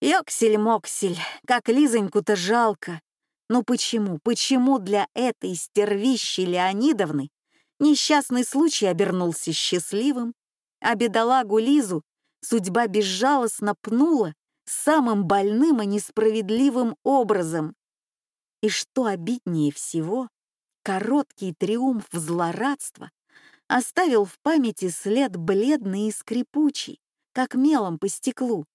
Ёксель-моксель, как Лизоньку-то жалко. Но почему, почему для этой стервищи Леонидовны несчастный случай обернулся счастливым, а бедолагу Лизу судьба безжалостно пнула самым больным и несправедливым образом? И что обиднее всего, короткий триумф злорадства оставил в памяти след бледный и скрипучий, как мелом по стеклу.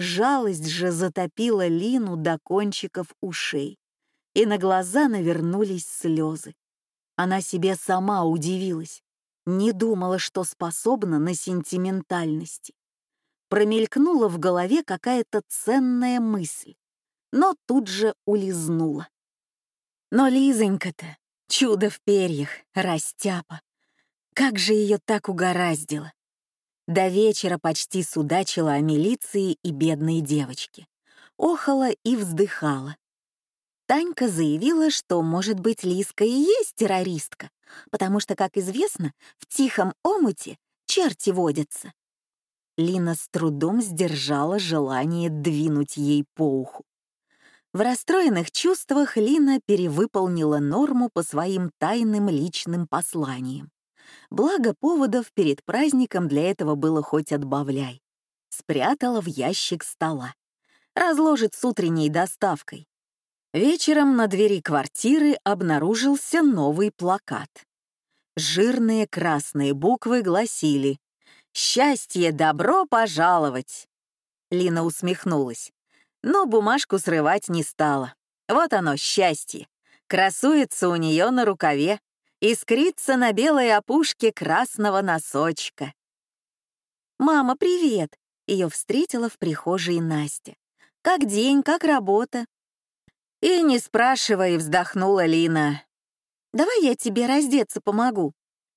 Жалость же затопила Лину до кончиков ушей, и на глаза навернулись слезы. Она себе сама удивилась, не думала, что способна на сентиментальности. Промелькнула в голове какая-то ценная мысль, но тут же улизнула. Но Лизонька-то, чудо в перьях, растяпа, как же ее так угораздило. До вечера почти судачила о милиции и бедной девочке. Охала и вздыхала. Танька заявила, что, может быть, Лиска и есть террористка, потому что, как известно, в тихом омуте черти водятся. Лина с трудом сдержала желание двинуть ей по уху. В расстроенных чувствах Лина перевыполнила норму по своим тайным личным посланиям. Благо поводов перед праздником для этого было хоть отбавляй. Спрятала в ящик стола. Разложит с утренней доставкой. Вечером на двери квартиры обнаружился новый плакат. Жирные красные буквы гласили «Счастье, добро пожаловать!» Лина усмехнулась, но бумажку срывать не стала. Вот оно, счастье. Красуется у нее на рукаве искрится на белой опушке красного носочка. «Мама, привет!» — ее встретила в прихожей Настя. «Как день, как работа?» И не спрашивай, вздохнула Лина. «Давай я тебе раздеться помогу».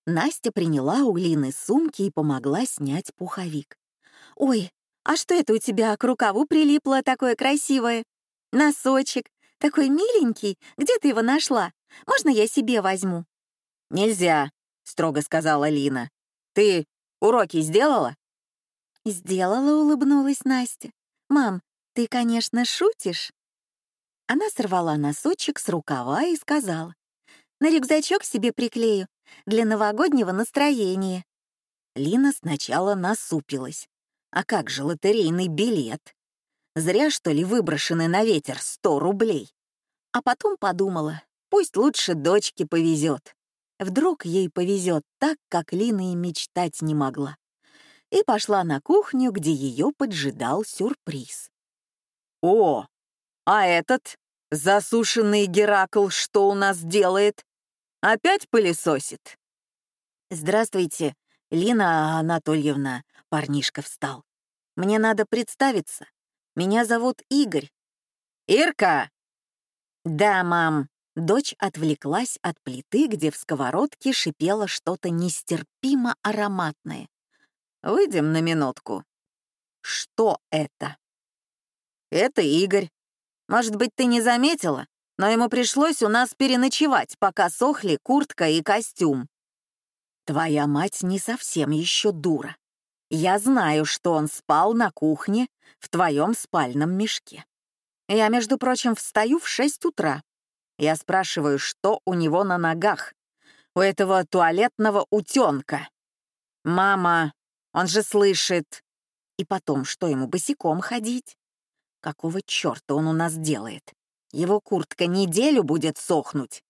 Настя приняла у Лины сумки и помогла снять пуховик. «Ой, а что это у тебя к рукаву прилипло такое красивое? Носочек, такой миленький. Где ты его нашла? Можно я себе возьму?» «Нельзя», — строго сказала Лина. «Ты уроки сделала?» «Сделала», — улыбнулась Настя. «Мам, ты, конечно, шутишь?» Она сорвала носочек с рукава и сказала. «На рюкзачок себе приклею, для новогоднего настроения». Лина сначала насупилась. А как же лотерейный билет? Зря, что ли, выброшены на ветер сто рублей? А потом подумала, пусть лучше дочке повезет. Вдруг ей повезет так, как Лина и мечтать не могла. И пошла на кухню, где ее поджидал сюрприз. «О, а этот, засушенный Геракл, что у нас делает? Опять пылесосит?» «Здравствуйте, Лина Анатольевна», — парнишка встал. «Мне надо представиться. Меня зовут Игорь». «Ирка!» «Да, мам», Дочь отвлеклась от плиты, где в сковородке шипело что-то нестерпимо ароматное. «Выйдем на минутку». «Что это?» «Это Игорь. Может быть, ты не заметила, но ему пришлось у нас переночевать, пока сохли куртка и костюм». «Твоя мать не совсем еще дура. Я знаю, что он спал на кухне в твоем спальном мешке. Я, между прочим, встаю в шесть утра, я спрашиваю, что у него на ногах, у этого туалетного утенка. «Мама, он же слышит!» И потом, что ему босиком ходить? Какого черта он у нас делает? Его куртка неделю будет сохнуть.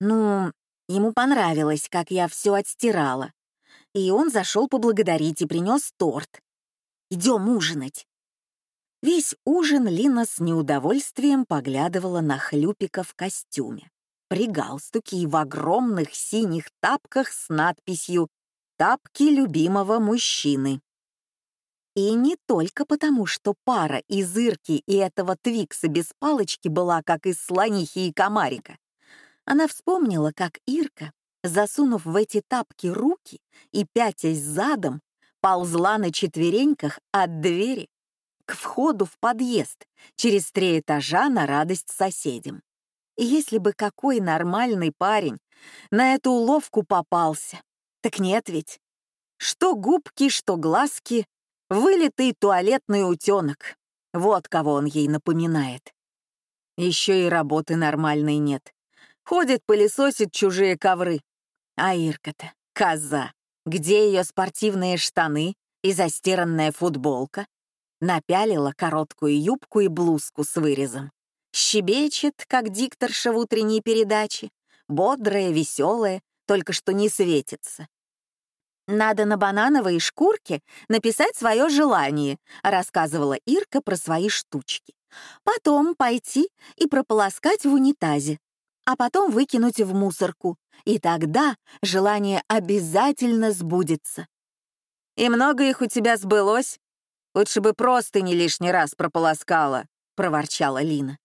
Ну, ему понравилось, как я все отстирала. И он зашел поблагодарить и принес торт. Идем ужинать. Весь ужин Лина с неудовольствием поглядывала на хлюпика в костюме, при галстуке и в огромных синих тапках с надписью «Тапки любимого мужчины». И не только потому, что пара из Ирки и этого Твикса без палочки была как из слонихи и комарика. Она вспомнила, как Ирка, засунув в эти тапки руки и пятясь задом, ползла на четвереньках от двери к входу в подъезд через три этажа на радость соседям. И если бы какой нормальный парень на эту уловку попался, так нет ведь. Что губки, что глазки, вылитый туалетный утенок. Вот кого он ей напоминает. Еще и работы нормальной нет. Ходит, пылесосит чужие ковры. А Ирка-то, коза, где ее спортивные штаны и застиранная футболка? Напялила короткую юбку и блузку с вырезом. Щебечет, как дикторша в утренней передаче, бодрая, веселая, только что не светится. «Надо на банановой шкурке написать свое желание», рассказывала Ирка про свои штучки. «Потом пойти и прополоскать в унитазе, а потом выкинуть в мусорку, и тогда желание обязательно сбудется». «И много их у тебя сбылось? Лучше бы просто не лишний раз прополоскала», — проворчала Лина.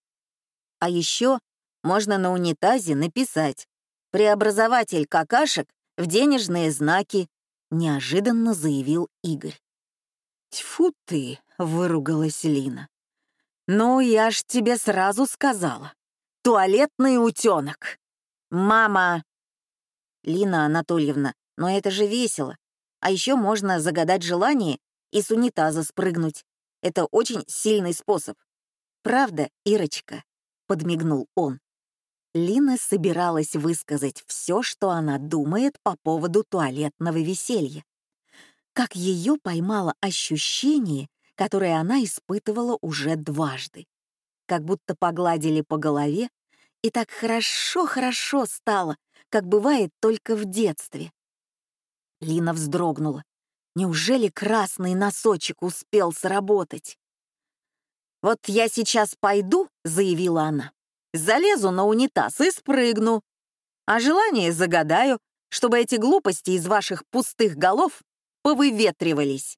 А еще можно на унитазе написать «Преобразователь какашек в денежные знаки», — неожиданно заявил Игорь. «Тьфу ты!» — выругалась Лина. «Ну, я ж тебе сразу сказала. Туалетный утенок. Мама!» «Лина Анатольевна, но это же весело. А еще можно загадать желание и с унитаза спрыгнуть. Это очень сильный способ. Правда, Ирочка?» подмигнул он. Лина собиралась высказать все, что она думает по поводу туалетного веселья. Как ее поймало ощущение, которое она испытывала уже дважды. Как будто погладили по голове, и так хорошо-хорошо стало, как бывает только в детстве. Лина вздрогнула. Неужели красный носочек успел сработать? «Вот я сейчас пойду», — заявила она, «залезу на унитаз и спрыгну. А желание загадаю, чтобы эти глупости из ваших пустых голов повыветривались».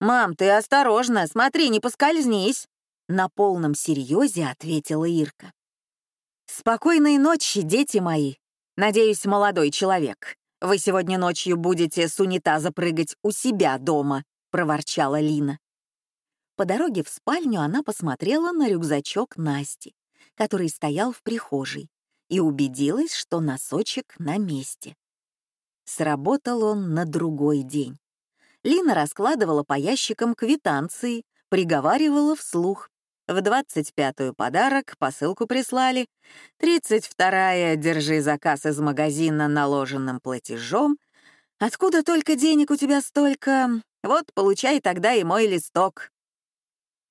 «Мам, ты осторожно, смотри, не поскользнись», — на полном серьезе ответила Ирка. «Спокойной ночи, дети мои. Надеюсь, молодой человек, вы сегодня ночью будете с унитаза прыгать у себя дома», — проворчала Лина. По дороге в спальню она посмотрела на рюкзачок Насти, который стоял в прихожей, и убедилась, что носочек на месте. Сработал он на другой день. Лина раскладывала по ящикам квитанции, приговаривала вслух. В 25-ю подарок посылку прислали, 32-я «Держи заказ из магазина наложенным платежом», «Откуда только денег у тебя столько? Вот, получай тогда и мой листок».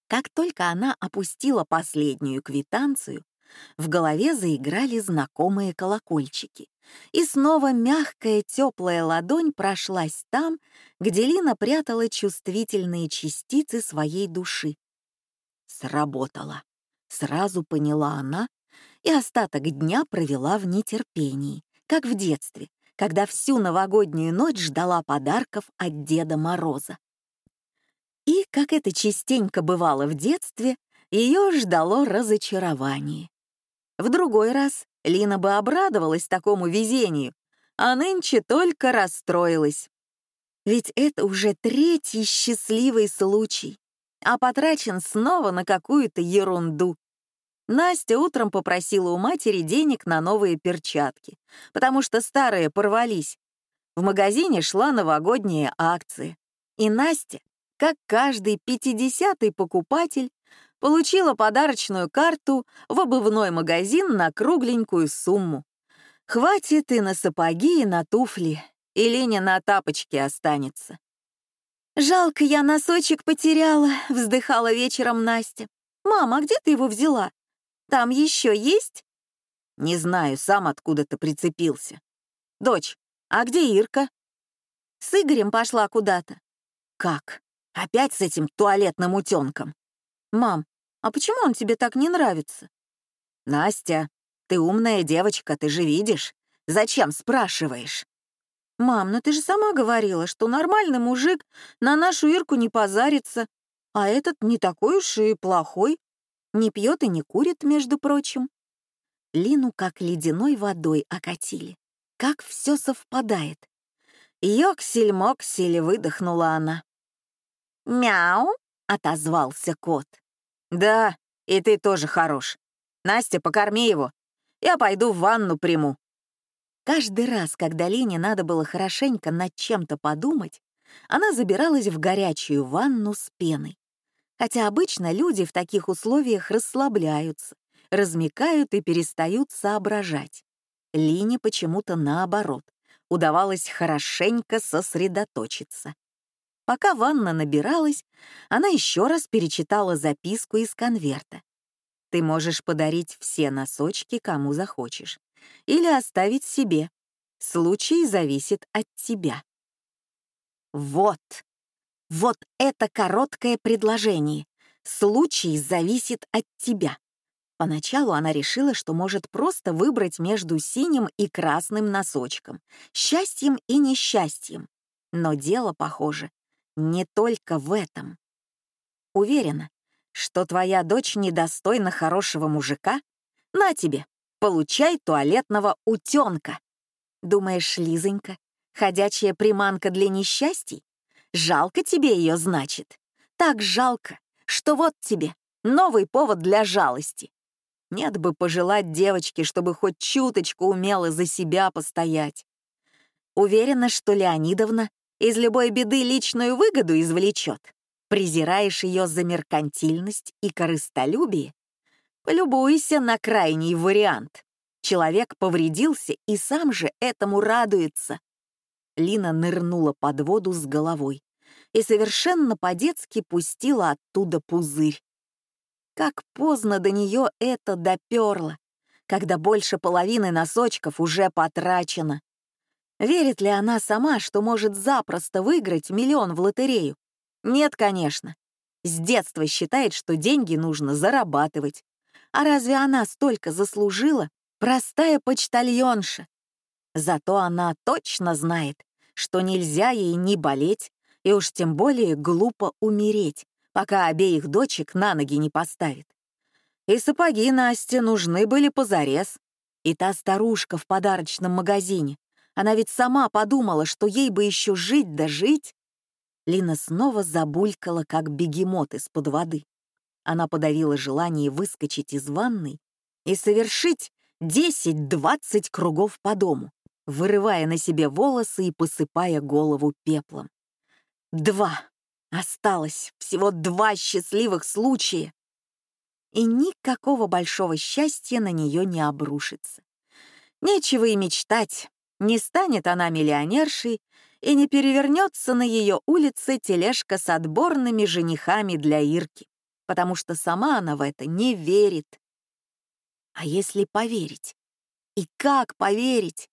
Как только она опустила последнюю квитанцию, в голове заиграли знакомые колокольчики, и снова мягкая теплая ладонь прошлась там, где Лина прятала чувствительные частицы своей души. Сработало. Сразу поняла она и остаток дня провела в нетерпении, как в детстве, когда всю новогоднюю ночь ждала подарков от Деда Мороза. И, как это частенько бывало в детстве, ее ждало разочарование. В другой раз Лина бы обрадовалась такому везению, а нынче только расстроилась. Ведь это уже третий счастливый случай, а потрачен снова на какую-то ерунду. Настя утром попросила у матери денег на новые перчатки, потому что старые порвались. В магазине шла новогодняя акция, и Настя как каждый пятидесятый покупатель получила подарочную карту в обувной магазин на кругленькую сумму. Хватит и на сапоги, и на туфли, и Леня на тапочки останется. «Жалко, я носочек потеряла», — вздыхала вечером Настя. «Мама, а где ты его взяла? Там еще есть?» «Не знаю, сам откуда-то прицепился». «Дочь, а где Ирка?» «С Игорем пошла куда-то». «Как? Опять с этим туалетным утенком. Мам, а почему он тебе так не нравится? Настя, ты умная девочка, ты же видишь. Зачем спрашиваешь? Мам, ну ты же сама говорила, что нормальный мужик на нашу Ирку не позарится, а этот не такой уж и плохой. Не пьет и не курит, между прочим. Лину как ледяной водой окатили. Как все совпадает. «Йоксель-моксель», — выдохнула она. «Мяу!» — отозвался кот. «Да, и ты тоже хорош. Настя, покорми его. Я пойду в ванну приму». Каждый раз, когда Лене надо было хорошенько над чем-то подумать, она забиралась в горячую ванну с пеной. Хотя обычно люди в таких условиях расслабляются, размекают и перестают соображать. Лине почему-то наоборот. Удавалось хорошенько сосредоточиться. Пока ванна набиралась, она еще раз перечитала записку из конверта. Ты можешь подарить все носочки, кому захочешь, или оставить себе. Случай зависит от тебя. Вот, вот это короткое предложение. Случай зависит от тебя. Поначалу она решила, что может просто выбрать между синим и красным носочком, счастьем и несчастьем. Но дело, похоже, не только в этом. Уверена, что твоя дочь недостойна хорошего мужика? На тебе, получай туалетного утенка. Думаешь, Лизонька, ходячая приманка для несчастий? Жалко тебе ее, значит? Так жалко, что вот тебе новый повод для жалости. Нет бы пожелать девочке, чтобы хоть чуточку умела за себя постоять. Уверена, что Леонидовна из любой беды личную выгоду извлечет. Презираешь ее за меркантильность и корыстолюбие? Полюбуйся на крайний вариант. Человек повредился и сам же этому радуется. Лина нырнула под воду с головой и совершенно по-детски пустила оттуда пузырь. Как поздно до нее это доперло, когда больше половины носочков уже потрачено. Верит ли она сама, что может запросто выиграть миллион в лотерею? Нет, конечно. С детства считает, что деньги нужно зарабатывать. А разве она столько заслужила? Простая почтальонша. Зато она точно знает, что нельзя ей не болеть, и уж тем более глупо умереть, пока обеих дочек на ноги не поставит. И сапоги Насте нужны были позарез. И та старушка в подарочном магазине. Она ведь сама подумала, что ей бы еще жить да жить. Лина снова забулькала, как бегемот из-под воды. Она подавила желание выскочить из ванной и совершить 10-20 кругов по дому, вырывая на себе волосы и посыпая голову пеплом. Два. Осталось всего два счастливых случая. И никакого большого счастья на нее не обрушится. Нечего и мечтать. Не станет она миллионершей, и не перевернется на ее улице тележка с отборными женихами для Ирки, потому что сама она в это не верит. А если поверить? И как поверить?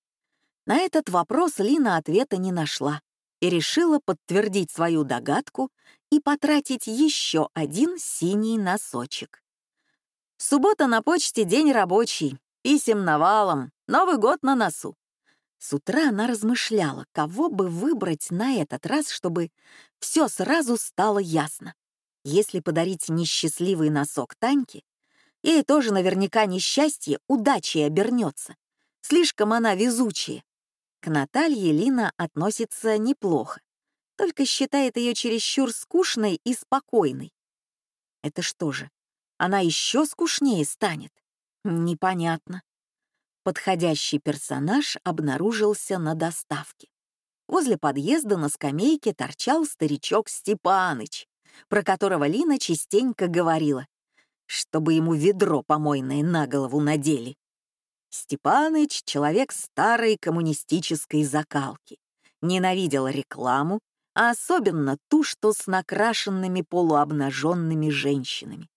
На этот вопрос Лина ответа не нашла и решила подтвердить свою догадку и потратить еще один синий носочек. Суббота на почте день рабочий, писем навалом, Новый год на носу. С утра она размышляла, кого бы выбрать на этот раз, чтобы все сразу стало ясно. Если подарить несчастливый носок Таньке, ей тоже наверняка несчастье удачей обернется. Слишком она везучая. К Наталье Лина относится неплохо, только считает ее чересчур скучной и спокойной. Это что же, она еще скучнее станет? Непонятно подходящий персонаж обнаружился на доставке. Возле подъезда на скамейке торчал старичок Степаныч, про которого Лина частенько говорила, чтобы ему ведро помойное на голову надели. Степаныч — человек старой коммунистической закалки. Ненавидел рекламу, а особенно ту, что с накрашенными полуобнаженными женщинами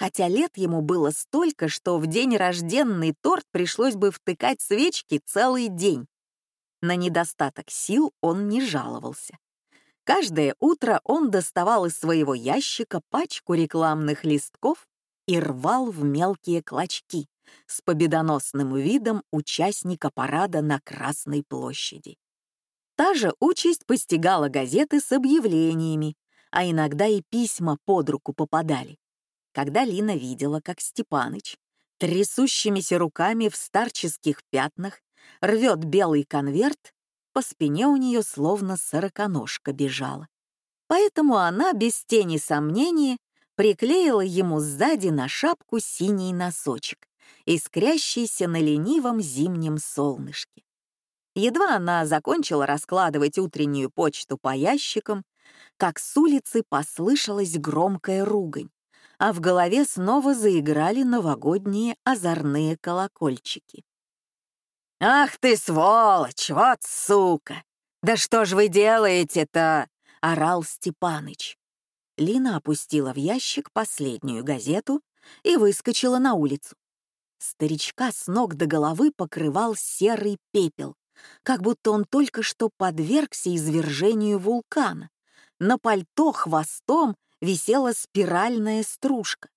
хотя лет ему было столько, что в день рожденный торт пришлось бы втыкать свечки целый день. На недостаток сил он не жаловался. Каждое утро он доставал из своего ящика пачку рекламных листков и рвал в мелкие клочки с победоносным видом участника парада на Красной площади. Та же участь постигала газеты с объявлениями, а иногда и письма под руку попадали. Когда Лина видела, как Степаныч трясущимися руками в старческих пятнах рвет белый конверт, по спине у нее словно сороконожка бежала. Поэтому она без тени сомнения приклеила ему сзади на шапку синий носочек, искрящийся на ленивом зимнем солнышке. Едва она закончила раскладывать утреннюю почту по ящикам, как с улицы послышалась громкая ругань, а в голове снова заиграли новогодние озорные колокольчики. «Ах ты, сволочь, вот сука! Да что ж вы делаете-то?» — орал Степаныч. Лина опустила в ящик последнюю газету и выскочила на улицу. Старичка с ног до головы покрывал серый пепел, как будто он только что подвергся извержению вулкана. На пальто хвостом висела спиральная стружка.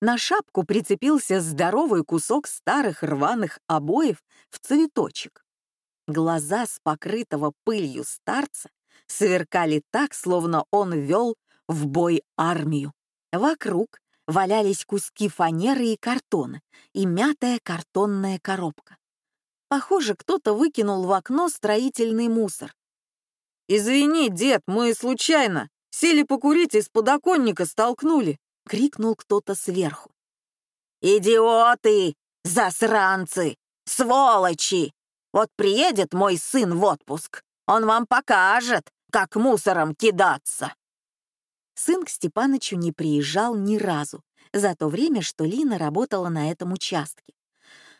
На шапку прицепился здоровый кусок старых рваных обоев в цветочек. Глаза с покрытого пылью старца сверкали так, словно он вел в бой армию. Вокруг валялись куски фанеры и картона и мятая картонная коробка. Похоже, кто-то выкинул в окно строительный мусор. «Извини, дед, мы случайно. Сели покурить и с подоконника столкнули», — крикнул кто-то сверху. «Идиоты! Засранцы! Сволочи! Вот приедет мой сын в отпуск, он вам покажет, как мусором кидаться!» Сын к Степанычу не приезжал ни разу за то время, что Лина работала на этом участке.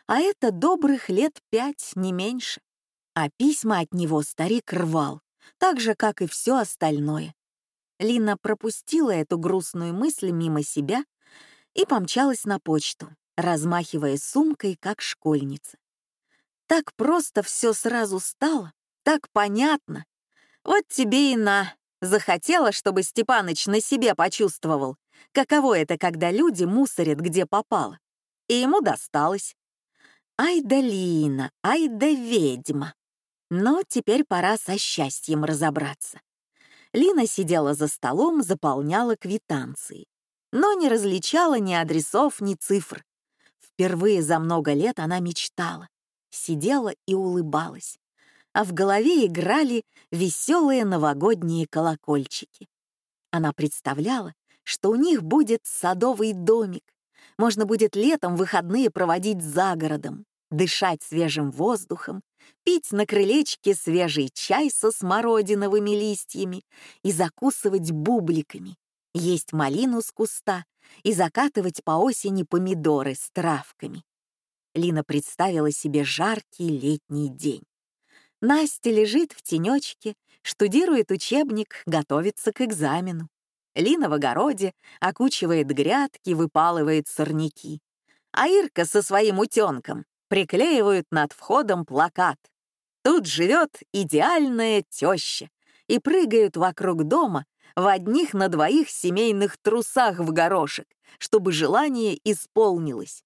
А это добрых лет пять, не меньше. А письма от него старик рвал, так же, как и все остальное. Лина пропустила эту грустную мысль мимо себя и помчалась на почту, размахивая сумкой, как школьница. Так просто все сразу стало, так понятно. Вот тебе и на. Захотела, чтобы Степаныч на себе почувствовал, каково это, когда люди мусорят где попало. И ему досталось. Ай да Лина, ай да ведьма. Но теперь пора со счастьем разобраться. Лина сидела за столом, заполняла квитанции, но не различала ни адресов, ни цифр. Впервые за много лет она мечтала, сидела и улыбалась а в голове играли веселые новогодние колокольчики. Она представляла, что у них будет садовый домик. Можно будет летом выходные проводить за городом, дышать свежим воздухом, пить на крылечке свежий чай со смородиновыми листьями и закусывать бубликами, есть малину с куста и закатывать по осени помидоры с травками. Лина представила себе жаркий летний день. Настя лежит в тенечке, штудирует учебник, готовится к экзамену. Лина в огороде окучивает грядки, выпалывает сорняки. А Ирка со своим утенком приклеивают над входом плакат. Тут живет идеальная теща, и прыгают вокруг дома в одних на двоих семейных трусах в горошек, чтобы желание исполнилось.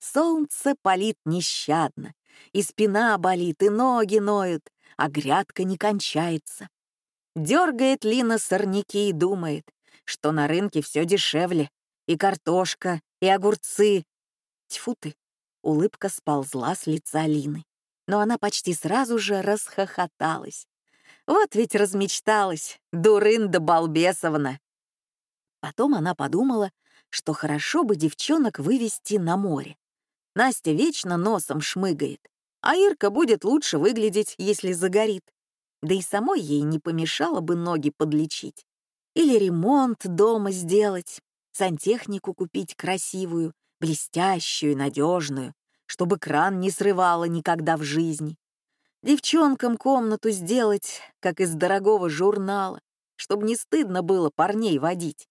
Солнце палит нещадно, и спина болит, и ноги ноют, а грядка не кончается. Дергает Лина сорняки и думает, что на рынке все дешевле, и картошка, и огурцы. Тьфу ты, улыбка сползла с лица Лины, но она почти сразу же расхохоталась. Вот ведь размечталась, дурында балбесовна. Потом она подумала, что хорошо бы девчонок вывести на море. Настя вечно носом шмыгает, а Ирка будет лучше выглядеть, если загорит. Да и самой ей не помешало бы ноги подлечить. Или ремонт дома сделать, сантехнику купить красивую, блестящую, надежную, чтобы кран не срывало никогда в жизни. Девчонкам комнату сделать, как из дорогого журнала, чтобы не стыдно было парней водить.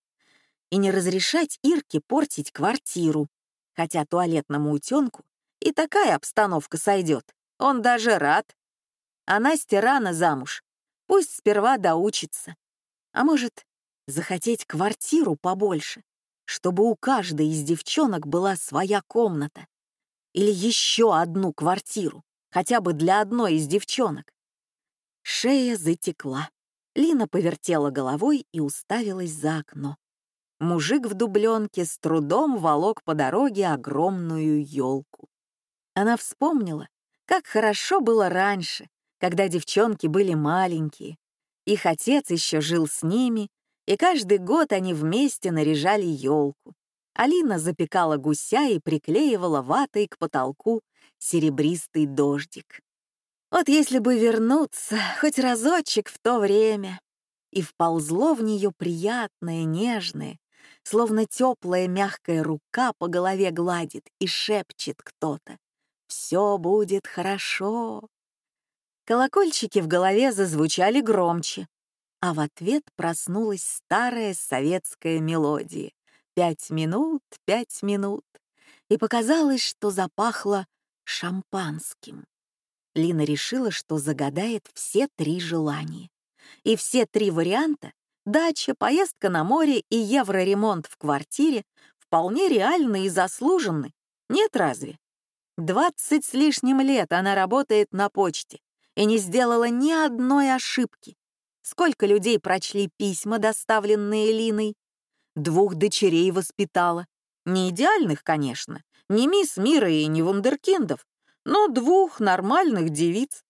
И не разрешать Ирке портить квартиру, хотя туалетному утенку и такая обстановка сойдет. Он даже рад. А Настя рано замуж. Пусть сперва доучится. А может, захотеть квартиру побольше, чтобы у каждой из девчонок была своя комната. Или еще одну квартиру, хотя бы для одной из девчонок. Шея затекла. Лина повертела головой и уставилась за окно. Мужик в дубленке с трудом волок по дороге огромную елку. Она вспомнила, как хорошо было раньше, когда девчонки были маленькие. Их отец еще жил с ними, и каждый год они вместе наряжали елку. Алина запекала гуся и приклеивала ватой к потолку серебристый дождик. Вот если бы вернуться хоть разочек в то время. и вползло в нее приятное, нежное, словно теплая мягкая рука по голове гладит и шепчет кто-то. «Все будет хорошо». Колокольчики в голове зазвучали громче, а в ответ проснулась старая советская мелодия. Пять минут, пять минут. И показалось, что запахло шампанским. Лина решила, что загадает все три желания. И все три варианта — дача, поездка на море и евроремонт в квартире — вполне реальны и заслуженны. Нет разве? Двадцать с лишним лет она работает на почте и не сделала ни одной ошибки. Сколько людей прочли письма, доставленные Линой? Двух дочерей воспитала. Не идеальных, конечно, не мисс Мира и не вундеркиндов, но двух нормальных девиц.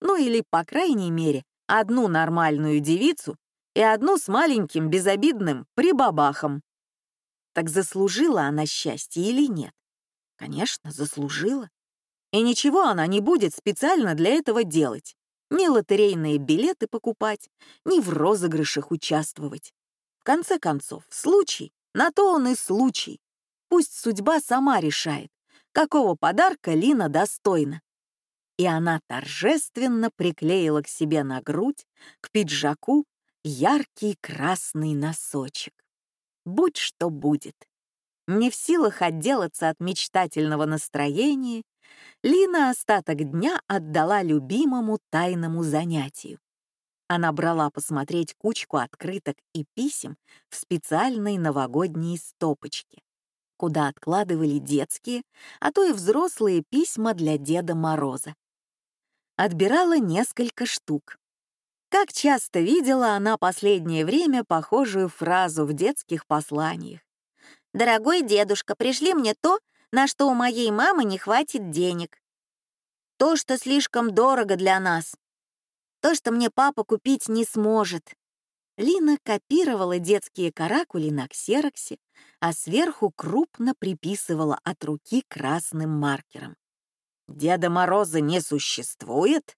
Ну или, по крайней мере, одну нормальную девицу и одну с маленьким безобидным прибабахом. Так заслужила она счастье или нет? Конечно, заслужила. И ничего она не будет специально для этого делать. Ни лотерейные билеты покупать, ни в розыгрышах участвовать. В конце концов, случай, на то он и случай. Пусть судьба сама решает, какого подарка Лина достойна. И она торжественно приклеила к себе на грудь, к пиджаку, яркий красный носочек. Будь что будет. Не в силах отделаться от мечтательного настроения, Лина остаток дня отдала любимому тайному занятию. Она брала посмотреть кучку открыток и писем в специальной новогодней стопочке куда откладывали детские, а то и взрослые письма для Деда Мороза. Отбирала несколько штук. Как часто видела она последнее время похожую фразу в детских посланиях. «Дорогой дедушка, пришли мне то, на что у моей мамы не хватит денег. То, что слишком дорого для нас. То, что мне папа купить не сможет. Лина копировала детские каракули на ксероксе, а сверху крупно приписывала от руки красным маркером. «Деда Мороза не существует?»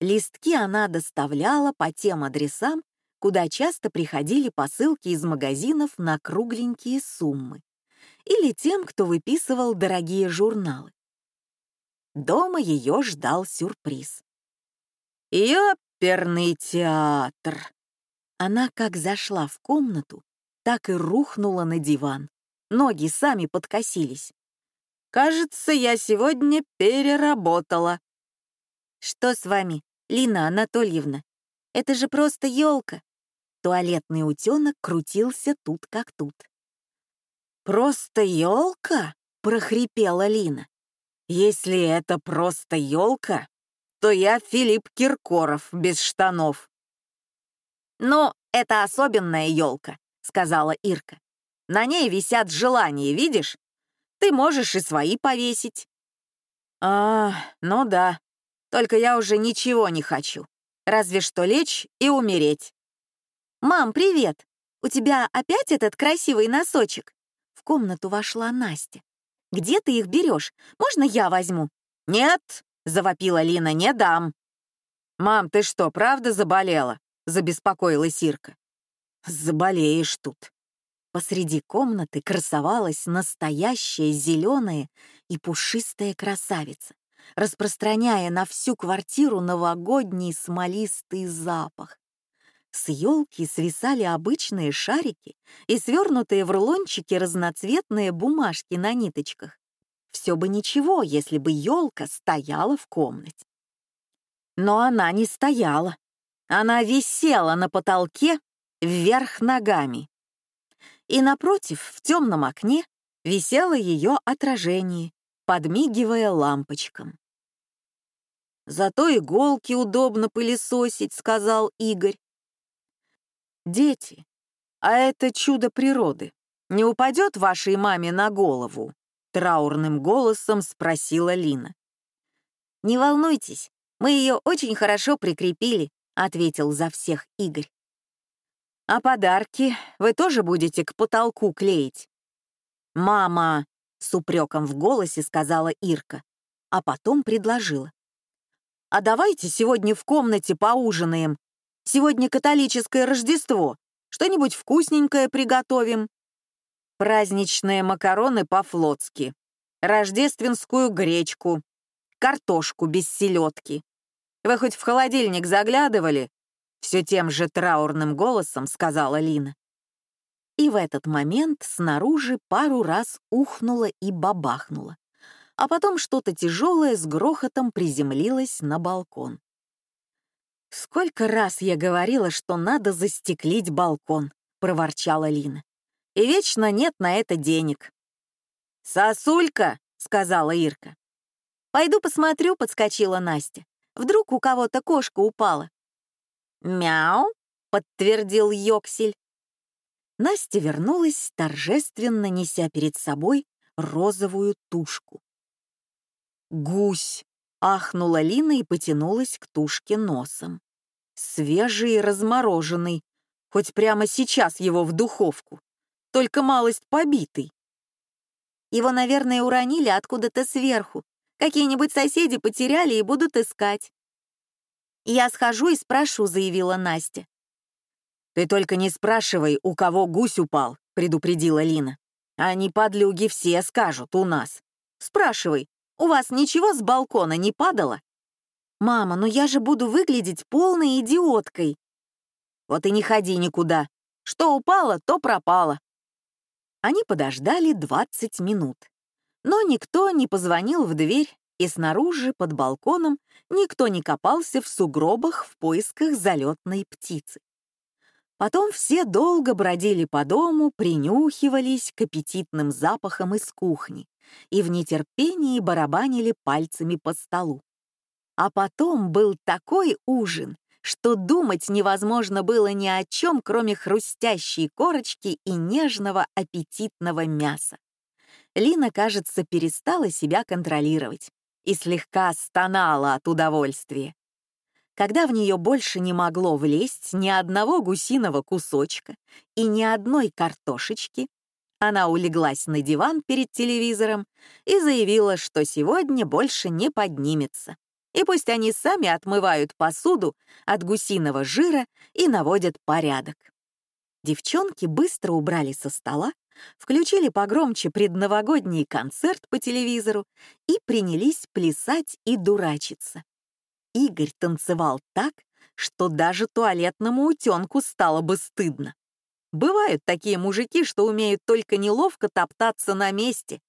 Листки она доставляла по тем адресам, куда часто приходили посылки из магазинов на кругленькие суммы, или тем, кто выписывал дорогие журналы. Дома ее ждал сюрприз. «Ёперный театр!» Она как зашла в комнату, так и рухнула на диван. Ноги сами подкосились. «Кажется, я сегодня переработала». «Что с вами, Лина Анатольевна? Это же просто елка. Туалетный утенок крутился тут как тут. «Просто елка?» — прохрипела Лина. «Если это просто елка, то я Филипп Киркоров без штанов». «Ну, это особенная елка», — сказала Ирка. «На ней висят желания, видишь? Ты можешь и свои повесить». «А, ну да. Только я уже ничего не хочу. Разве что лечь и умереть». «Мам, привет! У тебя опять этот красивый носочек?» Комнату вошла Настя. «Где ты их берешь? Можно я возьму?» «Нет!» — завопила Лина, «не дам». «Мам, ты что, правда заболела?» забеспокоилась Ирка. «Заболеешь тут». Посреди комнаты красовалась настоящая зеленая и пушистая красавица, распространяя на всю квартиру новогодний смолистый запах. С елки свисали обычные шарики и свернутые в рулончики разноцветные бумажки на ниточках. Все бы ничего, если бы елка стояла в комнате. Но она не стояла. Она висела на потолке вверх ногами. И напротив, в темном окне, висело ее отражение, подмигивая лампочкам. «Зато иголки удобно пылесосить», — сказал Игорь. «Дети, а это чудо природы не упадет вашей маме на голову?» — траурным голосом спросила Лина. «Не волнуйтесь, мы ее очень хорошо прикрепили», ответил за всех Игорь. А подарки вы тоже будете к потолку клеить? Мама, с упреком в голосе сказала Ирка, а потом предложила. А давайте сегодня в комнате поужинаем. Сегодня католическое Рождество. Что-нибудь вкусненькое приготовим. Праздничные макароны по-флотски. Рождественскую гречку. Картошку без селедки. Вы хоть в холодильник заглядывали? Все тем же траурным голосом сказала Лина. И в этот момент снаружи пару раз ухнуло и бабахнуло, а потом что-то тяжелое с грохотом приземлилось на балкон. «Сколько раз я говорила, что надо застеклить балкон», — проворчала Лина. «И вечно нет на это денег». «Сосулька», — сказала Ирка. «Пойду посмотрю», — подскочила Настя. «Вдруг у кого-то кошка упала». «Мяу», — подтвердил Йоксель. Настя вернулась, торжественно неся перед собой розовую тушку. «Гусь!» — ахнула Лина и потянулась к тушке носом. «Свежий и размороженный, хоть прямо сейчас его в духовку, только малость побитый». «Его, наверное, уронили откуда-то сверху. Какие-нибудь соседи потеряли и будут искать». «Я схожу и спрошу», — заявила Настя. «Ты только не спрашивай, у кого гусь упал», — предупредила Лина. «Они, подлюги, все скажут у нас. Спрашивай, у вас ничего с балкона не падало?» «Мама, ну я же буду выглядеть полной идиоткой». «Вот и не ходи никуда. Что упало, то пропало». Они подождали 20 минут. Но никто не позвонил в дверь, и снаружи, под балконом, никто не копался в сугробах в поисках залетной птицы. Потом все долго бродили по дому, принюхивались к аппетитным запахам из кухни и в нетерпении барабанили пальцами по столу. А потом был такой ужин, что думать невозможно было ни о чем, кроме хрустящей корочки и нежного аппетитного мяса. Лина, кажется, перестала себя контролировать и слегка стонала от удовольствия. Когда в нее больше не могло влезть ни одного гусиного кусочка и ни одной картошечки, она улеглась на диван перед телевизором и заявила, что сегодня больше не поднимется. И пусть они сами отмывают посуду от гусиного жира и наводят порядок. Девчонки быстро убрали со стола, включили погромче предновогодний концерт по телевизору и принялись плясать и дурачиться. Игорь танцевал так, что даже туалетному утенку стало бы стыдно. Бывают такие мужики, что умеют только неловко топтаться на месте,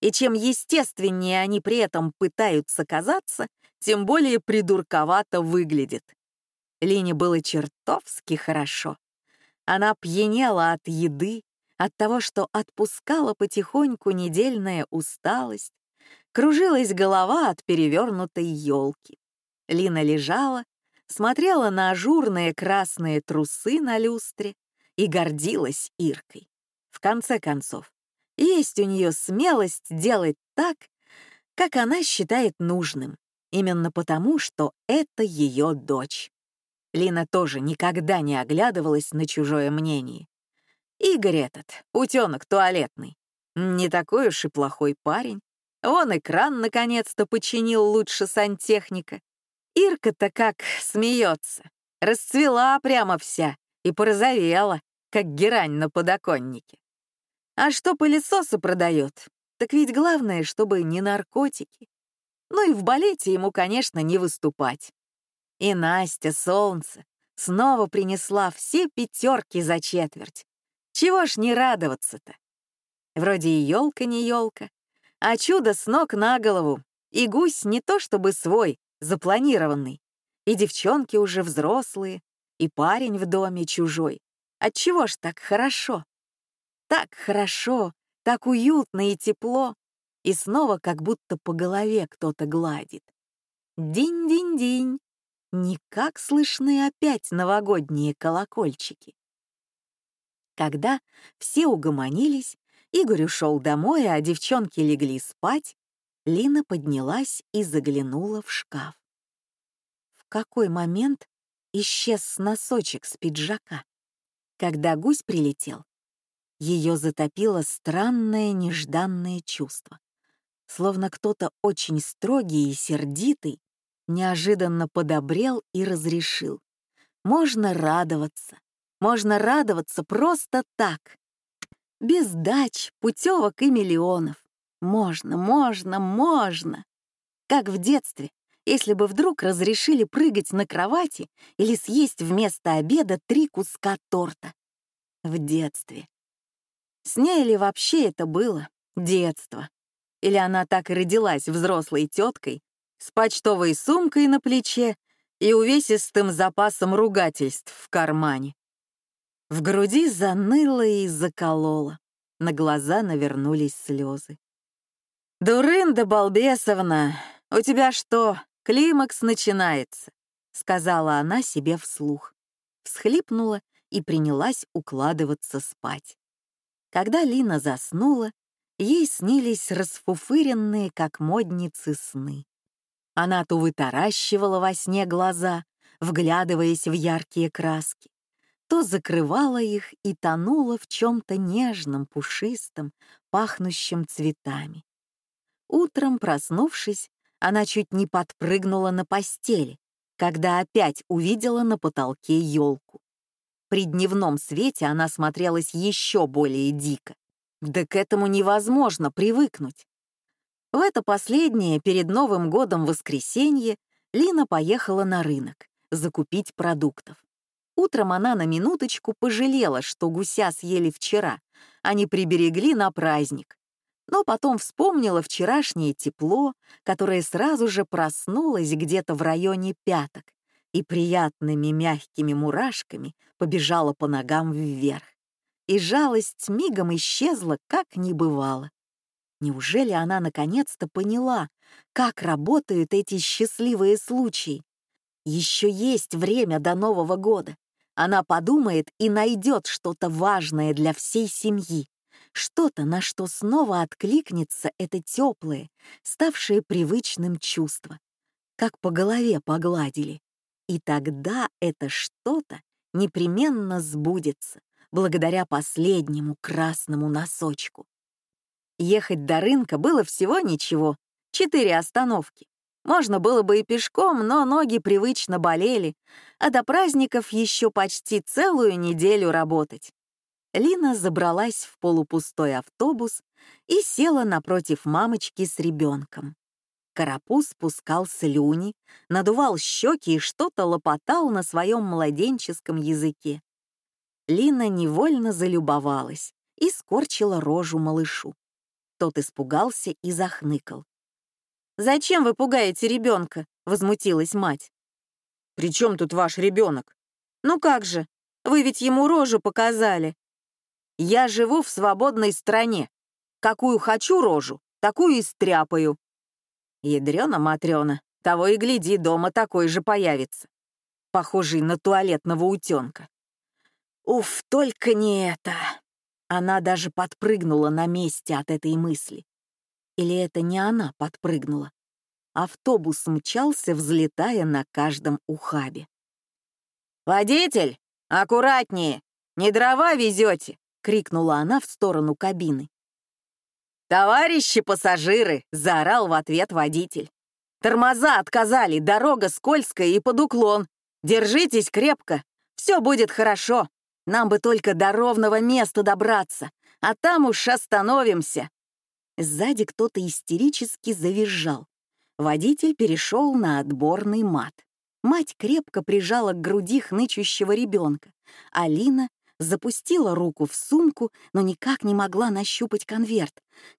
и чем естественнее они при этом пытаются казаться, тем более придурковато выглядит. Лине было чертовски хорошо. Она пьянела от еды, от того, что отпускала потихоньку недельная усталость, кружилась голова от перевернутой елки. Лина лежала, смотрела на ажурные красные трусы на люстре и гордилась Иркой. В конце концов, есть у нее смелость делать так, как она считает нужным, именно потому, что это ее дочь. Лина тоже никогда не оглядывалась на чужое мнение. Игорь этот, утенок туалетный, не такой уж и плохой парень. Он экран наконец-то починил лучше сантехника. Ирка-то как смеется. Расцвела прямо вся и порозовела, как герань на подоконнике. А что пылесосы продает? Так ведь главное, чтобы не наркотики. Ну и в балете ему, конечно, не выступать. И Настя, солнце, снова принесла все пятерки за четверть. Чего ж не радоваться-то? Вроде и елка не елка, а чудо с ног на голову, и гусь не то чтобы свой, запланированный. И девчонки уже взрослые, и парень в доме чужой. Отчего ж так хорошо? Так хорошо, так уютно и тепло. И снова как будто по голове кто-то гладит. Динь-динь-динь. Никак слышны опять новогодние колокольчики. Когда все угомонились, Игорь ушел домой, а девчонки легли спать, Лина поднялась и заглянула в шкаф. В какой момент исчез носочек с пиджака? Когда гусь прилетел, ее затопило странное нежданное чувство. Словно кто-то очень строгий и сердитый неожиданно подобрел и разрешил. можно радоваться. Можно радоваться просто так. Без дач, путевок и миллионов. Можно, можно, можно. Как в детстве, если бы вдруг разрешили прыгать на кровати или съесть вместо обеда три куска торта. В детстве. С ней ли вообще это было? Детство. Или она так и родилась взрослой теткой с почтовой сумкой на плече и увесистым запасом ругательств в кармане. В груди заныло и закололо, на глаза навернулись слезы. «Дурында Балбесовна, у тебя что, климакс начинается?» — сказала она себе вслух. Всхлипнула и принялась укладываться спать. Когда Лина заснула, ей снились расфуфыренные, как модницы, сны. Она то вытаращивала во сне глаза, вглядываясь в яркие краски, то закрывала их и тонула в чем-то нежном, пушистом, пахнущем цветами. Утром, проснувшись, она чуть не подпрыгнула на постели, когда опять увидела на потолке елку. При дневном свете она смотрелась еще более дико. Да к этому невозможно привыкнуть. В это последнее, перед Новым годом воскресенье, Лина поехала на рынок закупить продуктов. Утром она на минуточку пожалела, что гуся съели вчера, а не приберегли на праздник но потом вспомнила вчерашнее тепло, которое сразу же проснулось где-то в районе пяток и приятными мягкими мурашками побежала по ногам вверх. И жалость мигом исчезла, как не бывало. Неужели она наконец-то поняла, как работают эти счастливые случаи? Еще есть время до Нового года. Она подумает и найдет что-то важное для всей семьи. Что-то, на что снова откликнется это теплое, ставшее привычным чувство. Как по голове погладили. И тогда это что-то непременно сбудется, благодаря последнему красному носочку. Ехать до рынка было всего ничего, четыре остановки. Можно было бы и пешком, но ноги привычно болели, а до праздников еще почти целую неделю работать. Лина забралась в полупустой автобус и села напротив мамочки с ребенком. Карапуз пускал слюни, надувал щеки и что-то лопотал на своем младенческом языке. Лина невольно залюбовалась и скорчила рожу малышу. Тот испугался и захныкал. «Зачем вы пугаете ребенка?» — возмутилась мать. «При чем тут ваш ребенок? Ну как же, вы ведь ему рожу показали. Я живу в свободной стране. Какую хочу рожу, такую и стряпаю. Ядрёна Матрёна, того и гляди, дома такой же появится. Похожий на туалетного утёнка. Уф, только не это. Она даже подпрыгнула на месте от этой мысли. Или это не она подпрыгнула? Автобус мчался, взлетая на каждом ухабе. «Водитель, аккуратнее! Не дрова везете, крикнула она в сторону кабины. «Товарищи пассажиры!» — заорал в ответ водитель. «Тормоза отказали, дорога скользкая и под уклон. Держитесь крепко, все будет хорошо. Нам бы только до ровного места добраться, а там уж остановимся». Сзади кто-то истерически завизжал. Водитель перешел на отборный мат. Мать крепко прижала к груди хнычущего ребенка. Алина запустила руку в сумку, но никак не могла нащупать конверт.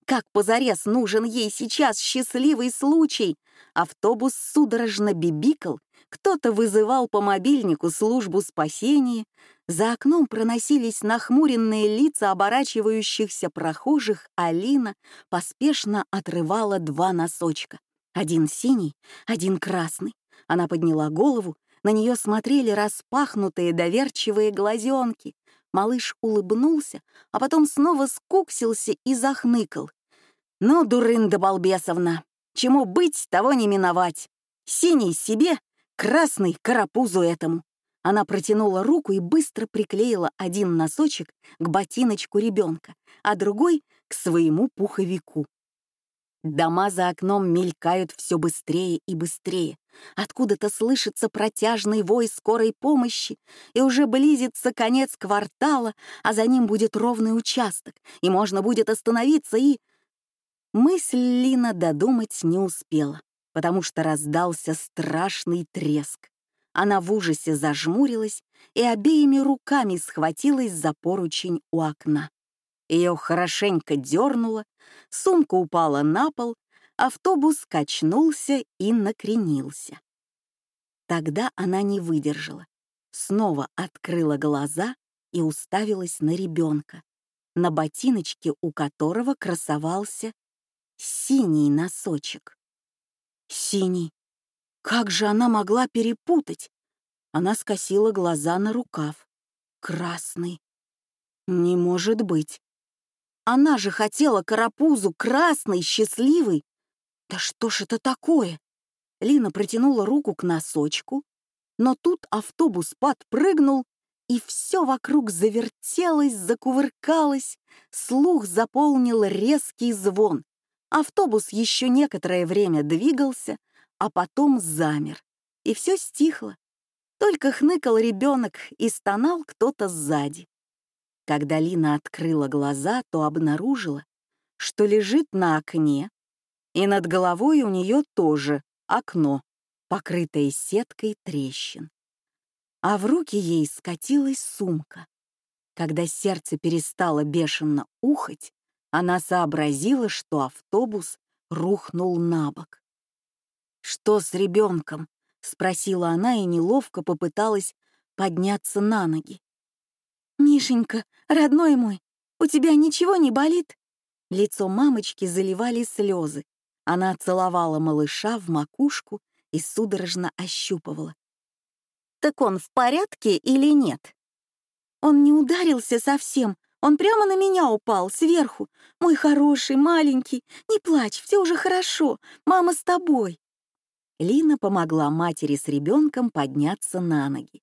Как позарез нужен ей сейчас счастливый случай! Автобус судорожно бибикал, кто-то вызывал по мобильнику службу спасения, за окном проносились нахмуренные лица оборачивающихся прохожих, Алина поспешно отрывала два носочка. Один синий, один красный. Она подняла голову, на нее смотрели распахнутые доверчивые глазенки. Малыш улыбнулся, а потом снова скуксился и захныкал. «Ну, дурында балбесовна, чему быть, того не миновать. Синий себе, красный карапузу этому». Она протянула руку и быстро приклеила один носочек к ботиночку ребенка, а другой — к своему пуховику. Дома за окном мелькают все быстрее и быстрее. Откуда-то слышится протяжный вой скорой помощи, и уже близится конец квартала, а за ним будет ровный участок, и можно будет остановиться и... Мысль Лина додумать не успела, потому что раздался страшный треск. Она в ужасе зажмурилась и обеими руками схватилась за поручень у окна. Ее хорошенько дернуло, сумка упала на пол, автобус качнулся и накренился. Тогда она не выдержала, снова открыла глаза и уставилась на ребенка, на ботиночке у которого красовался синий носочек. Синий как же она могла перепутать? Она скосила глаза на рукав. Красный. Не может быть. Она же хотела карапузу красный, счастливый. Да что ж это такое? Лина протянула руку к носочку, но тут автобус подпрыгнул, и все вокруг завертелось, закувыркалось, слух заполнил резкий звон. Автобус еще некоторое время двигался, а потом замер, и все стихло. Только хныкал ребенок и стонал кто-то сзади. Когда Лина открыла глаза, то обнаружила, что лежит на окне, и над головой у нее тоже окно, покрытое сеткой трещин. А в руки ей скатилась сумка. Когда сердце перестало бешено ухать, она сообразила, что автобус рухнул на бок. «Что с ребенком?» — спросила она и неловко попыталась подняться на ноги. «Мишенька, родной мой, у тебя ничего не болит?» Лицо мамочки заливали слезы. Она целовала малыша в макушку и судорожно ощупывала. «Так он в порядке или нет?» «Он не ударился совсем, он прямо на меня упал, сверху. Мой хороший, маленький, не плачь, все уже хорошо, мама с тобой». Лина помогла матери с ребенком подняться на ноги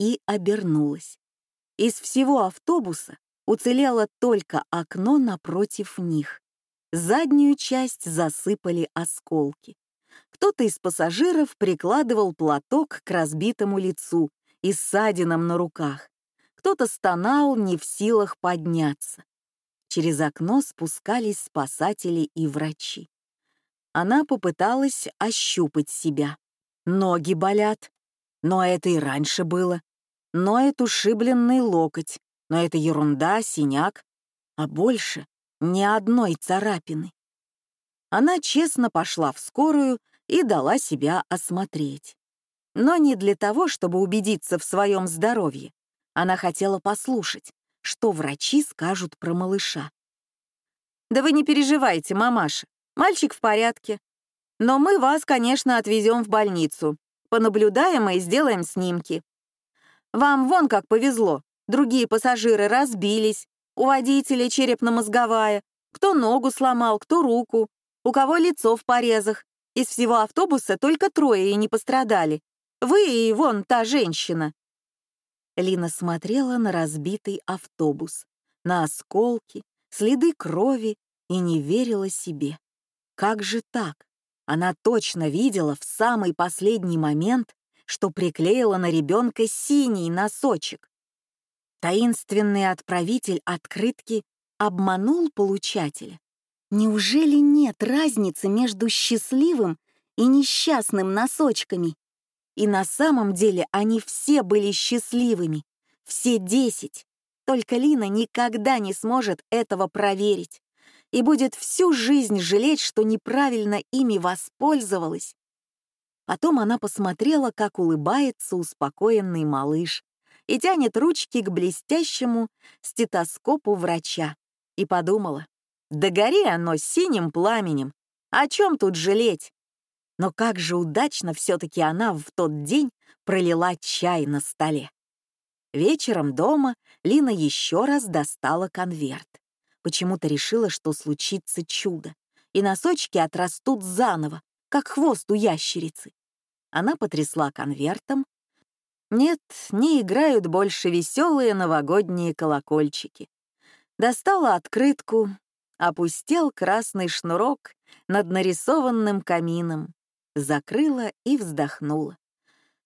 и обернулась. Из всего автобуса уцелело только окно напротив них. Заднюю часть засыпали осколки. Кто-то из пассажиров прикладывал платок к разбитому лицу и ссадинам на руках. Кто-то стонал, не в силах подняться. Через окно спускались спасатели и врачи. Она попыталась ощупать себя. Ноги болят. Но это и раньше было. Но это ушибленный локоть. Но это ерунда, синяк. А больше ни одной царапины. Она честно пошла в скорую и дала себя осмотреть. Но не для того, чтобы убедиться в своем здоровье. Она хотела послушать, что врачи скажут про малыша. «Да вы не переживайте, мамаша. Мальчик в порядке. Но мы вас, конечно, отвезем в больницу. Понаблюдаем и сделаем снимки. Вам вон как повезло. Другие пассажиры разбились. У водителя черепно-мозговая. Кто ногу сломал, кто руку. У кого лицо в порезах. Из всего автобуса только трое и не пострадали. Вы и вон та женщина. Лина смотрела на разбитый автобус, на осколки, следы крови и не верила себе. Как же так? Она точно видела в самый последний момент, что приклеила на ребенка синий носочек. Таинственный отправитель открытки обманул получателя. Неужели нет разницы между счастливым и несчастным носочками? И на самом деле они все были счастливыми, все десять. Только Лина никогда не сможет этого проверить и будет всю жизнь жалеть, что неправильно ими воспользовалась. Потом она посмотрела, как улыбается успокоенный малыш и тянет ручки к блестящему стетоскопу врача, и подумала, да гори оно синим пламенем, о чем тут жалеть? Но как же удачно все-таки она в тот день пролила чай на столе. Вечером дома Лина еще раз достала конверт почему-то решила, что случится чудо, и носочки отрастут заново, как хвост у ящерицы. Она потрясла конвертом. Нет, не играют больше веселые новогодние колокольчики. Достала открытку, опустел красный шнурок над нарисованным камином. закрыла и вздохнула.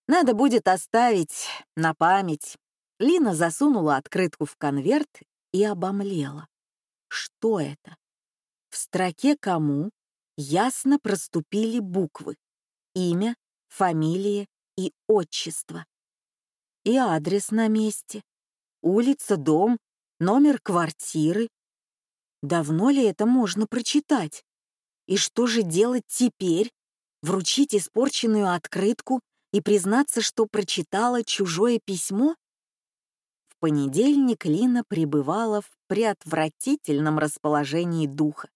Надо будет оставить на память. Лина засунула открытку в конверт и обомлела. Что это? В строке «Кому» ясно проступили буквы. Имя, фамилия и отчество. И адрес на месте. Улица, дом, номер квартиры. Давно ли это можно прочитать? И что же делать теперь? Вручить испорченную открытку и признаться, что прочитала чужое письмо? В понедельник Лина пребывала в преотвратительном расположении духа.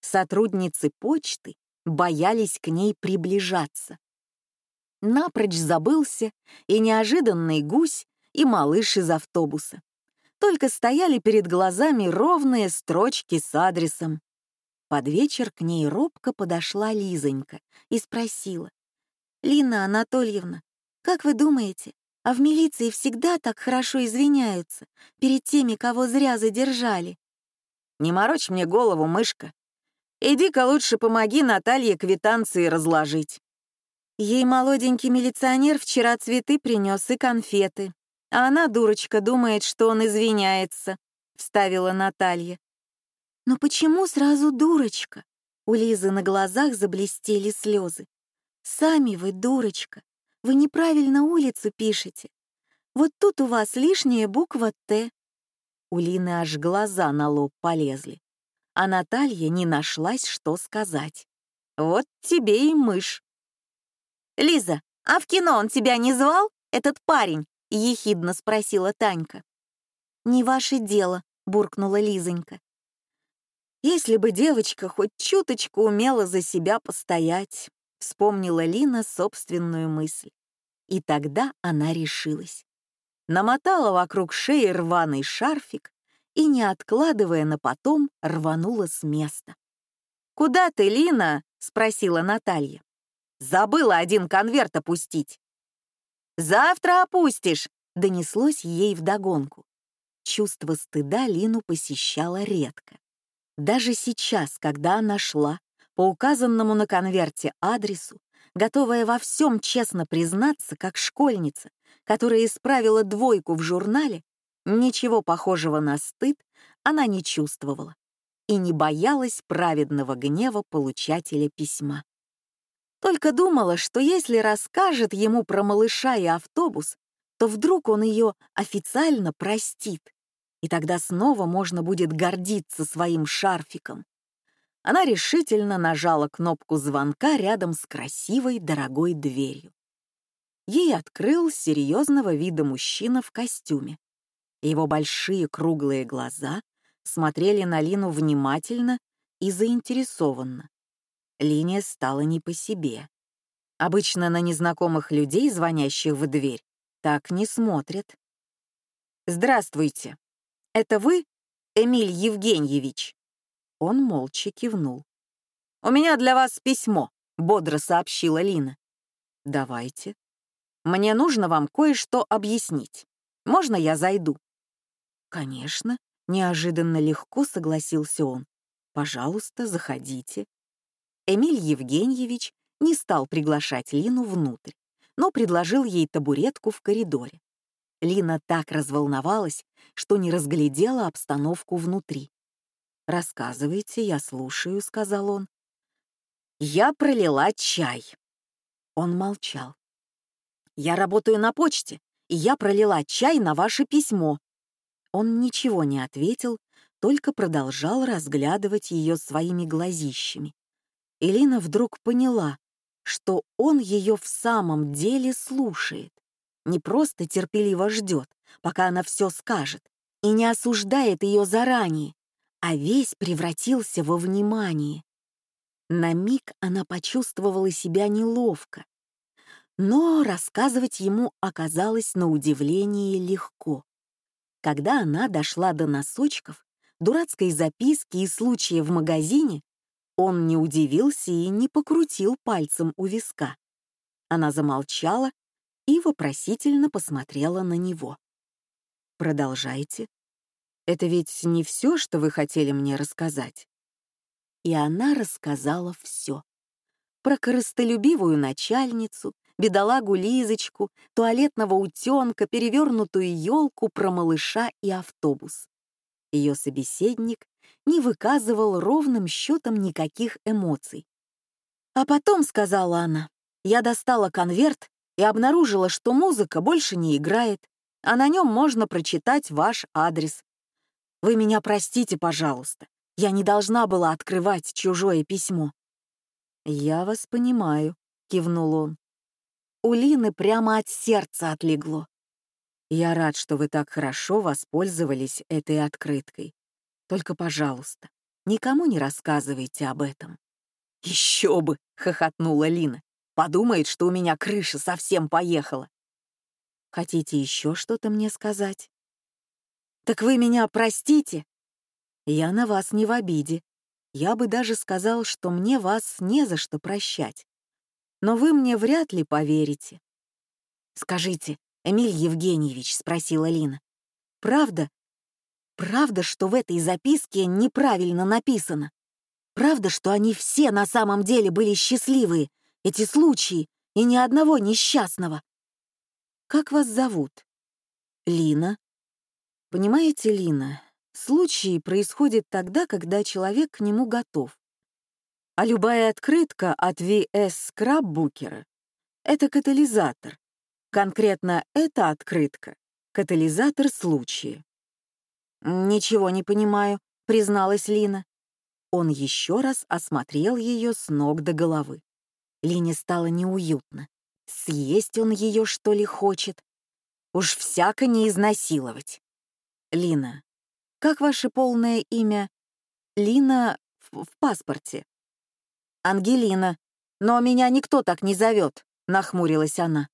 Сотрудницы почты боялись к ней приближаться. Напрочь забылся и неожиданный гусь, и малыш из автобуса. Только стояли перед глазами ровные строчки с адресом. Под вечер к ней робко подошла Лизонька и спросила. «Лина Анатольевна, как вы думаете, а в милиции всегда так хорошо извиняются перед теми, кого зря задержали?» «Не морочь мне голову, мышка. Иди-ка лучше помоги Наталье квитанции разложить». Ей молоденький милиционер вчера цветы принес и конфеты, а она, дурочка, думает, что он извиняется», — вставила Наталья. «Но почему сразу дурочка?» У Лизы на глазах заблестели слезы. Сами вы дурочка. Вы неправильно улицу пишете. Вот тут у вас лишняя буква «Т». У Лины аж глаза на лоб полезли. А Наталья не нашлась, что сказать. Вот тебе и мышь. «Лиза, а в кино он тебя не звал, этот парень?» — ехидно спросила Танька. «Не ваше дело», — буркнула Лизонька. Если бы девочка хоть чуточку умела за себя постоять, вспомнила Лина собственную мысль. И тогда она решилась. Намотала вокруг шеи рваный шарфик и, не откладывая на потом, рванула с места. «Куда ты, Лина?» — спросила Наталья. «Забыла один конверт опустить». «Завтра опустишь», — донеслось ей вдогонку. Чувство стыда Лину посещало редко. Даже сейчас, когда она шла, по указанному на конверте адресу, готовая во всем честно признаться, как школьница, которая исправила двойку в журнале, ничего похожего на стыд она не чувствовала и не боялась праведного гнева получателя письма. Только думала, что если расскажет ему про малыша и автобус, то вдруг он ее официально простит, и тогда снова можно будет гордиться своим шарфиком она решительно нажала кнопку звонка рядом с красивой дорогой дверью. Ей открыл серьезного вида мужчина в костюме. Его большие круглые глаза смотрели на Лину внимательно и заинтересованно. Линия стала не по себе. Обычно на незнакомых людей, звонящих в дверь, так не смотрят. «Здравствуйте. Это вы, Эмиль Евгеньевич?» Он молча кивнул. «У меня для вас письмо», — бодро сообщила Лина. «Давайте. Мне нужно вам кое-что объяснить. Можно я зайду?» «Конечно», — неожиданно легко согласился он. «Пожалуйста, заходите». Эмиль Евгеньевич не стал приглашать Лину внутрь, но предложил ей табуретку в коридоре. Лина так разволновалась, что не разглядела обстановку внутри. «Рассказывайте, я слушаю», — сказал он. «Я пролила чай». Он молчал. «Я работаю на почте, и я пролила чай на ваше письмо». Он ничего не ответил, только продолжал разглядывать ее своими глазищами. Элина вдруг поняла, что он ее в самом деле слушает, не просто терпеливо ждет, пока она все скажет, и не осуждает ее заранее, а весь превратился во внимание. На миг она почувствовала себя неловко, но рассказывать ему оказалось на удивление легко. Когда она дошла до носочков, дурацкой записки и случая в магазине, он не удивился и не покрутил пальцем у виска. Она замолчала и вопросительно посмотрела на него. «Продолжайте», это ведь не все, что вы хотели мне рассказать. И она рассказала все. про корыстолюбивую начальницу, бедолагу Лизочку, туалетного утенка, перевернутую елку, про малыша и автобус. Ее собеседник не выказывал ровным счетом никаких эмоций. А потом, сказала она, я достала конверт и обнаружила, что музыка больше не играет, а на нем можно прочитать ваш адрес. Вы меня простите, пожалуйста. Я не должна была открывать чужое письмо. «Я вас понимаю», — кивнул он. У Лины прямо от сердца отлегло. «Я рад, что вы так хорошо воспользовались этой открыткой. Только, пожалуйста, никому не рассказывайте об этом». «Еще бы!» — хохотнула Лина. «Подумает, что у меня крыша совсем поехала». «Хотите еще что-то мне сказать?» «Так вы меня простите?» «Я на вас не в обиде. Я бы даже сказал, что мне вас не за что прощать. Но вы мне вряд ли поверите». «Скажите, Эмиль Евгеньевич», — спросила Лина, «правда, правда, что в этой записке неправильно написано? Правда, что они все на самом деле были счастливые, эти случаи, и ни одного несчастного?» «Как вас зовут?» «Лина». «Понимаете, Лина, случаи происходят тогда, когда человек к нему готов. А любая открытка от V.S. Скраббукера — это катализатор. Конкретно эта открытка — катализатор случая. «Ничего не понимаю», — призналась Лина. Он еще раз осмотрел ее с ног до головы. Лине стало неуютно. Съесть он ее, что ли, хочет? Уж всяко не изнасиловать. Лина, как ваше полное имя? Лина в, в паспорте. Ангелина. Но меня никто так не зовет, нахмурилась она.